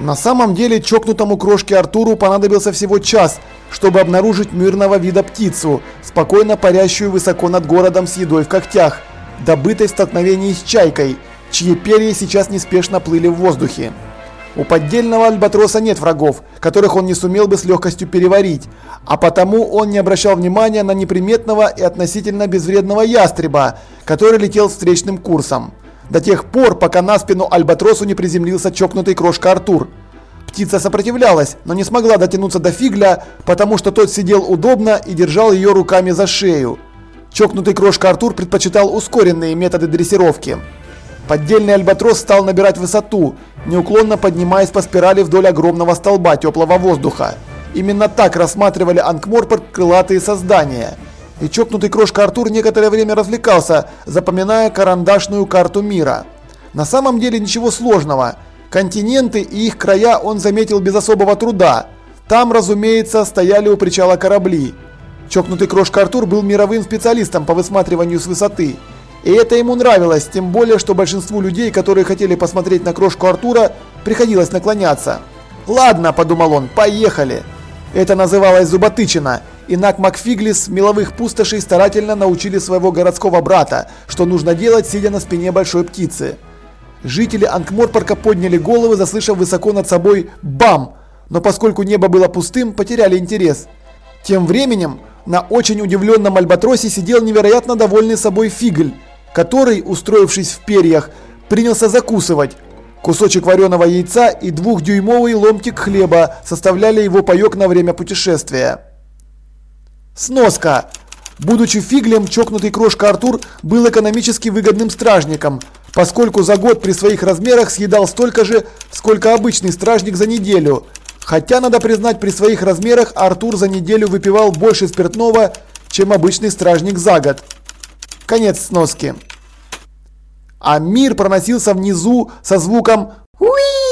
На самом деле чокнутому крошке Артуру понадобился всего час, чтобы обнаружить мирного вида птицу, спокойно парящую высоко над городом с едой в когтях, добытой в столкновении с чайкой, чьи перья сейчас неспешно плыли в воздухе. У поддельного альбатроса нет врагов, которых он не сумел бы с легкостью переварить, а потому он не обращал внимания на неприметного и относительно безвредного ястреба, который летел встречным курсом. До тех пор, пока на спину альбатросу не приземлился чокнутый крошка Артур. Птица сопротивлялась, но не смогла дотянуться до фигля, потому что тот сидел удобно и держал ее руками за шею. Чокнутый крошка Артур предпочитал ускоренные методы дрессировки. Поддельный альбатрос стал набирать высоту, неуклонно поднимаясь по спирали вдоль огромного столба теплого воздуха. Именно так рассматривали Анкморпорт крылатые создания. И чокнутый крошка Артур некоторое время развлекался, запоминая карандашную карту мира. На самом деле ничего сложного. Континенты и их края он заметил без особого труда. Там, разумеется, стояли у причала корабли. Чокнутый крошка Артур был мировым специалистом по высматриванию с высоты. И это ему нравилось, тем более, что большинству людей, которые хотели посмотреть на крошку Артура, приходилось наклоняться. «Ладно», – подумал он, – «поехали». Это называлось зуботычина, и Нак Макфиглис меловых пустошей старательно научили своего городского брата, что нужно делать, сидя на спине большой птицы. Жители Анкморпорка подняли головы, заслышав высоко над собой «бам!», но поскольку небо было пустым, потеряли интерес. Тем временем на очень удивленном альбатросе сидел невероятно довольный собой Фигль, который, устроившись в перьях, принялся закусывать. Кусочек вареного яйца и двухдюймовый ломтик хлеба составляли его паёк на время путешествия. Сноска. Будучи фиглем, чокнутый крошка Артур был экономически выгодным стражником, поскольку за год при своих размерах съедал столько же, сколько обычный стражник за неделю. Хотя, надо признать, при своих размерах Артур за неделю выпивал больше спиртного, чем обычный стражник за год. Конец сноски. А мир проносился внизу со звуком «Уи!»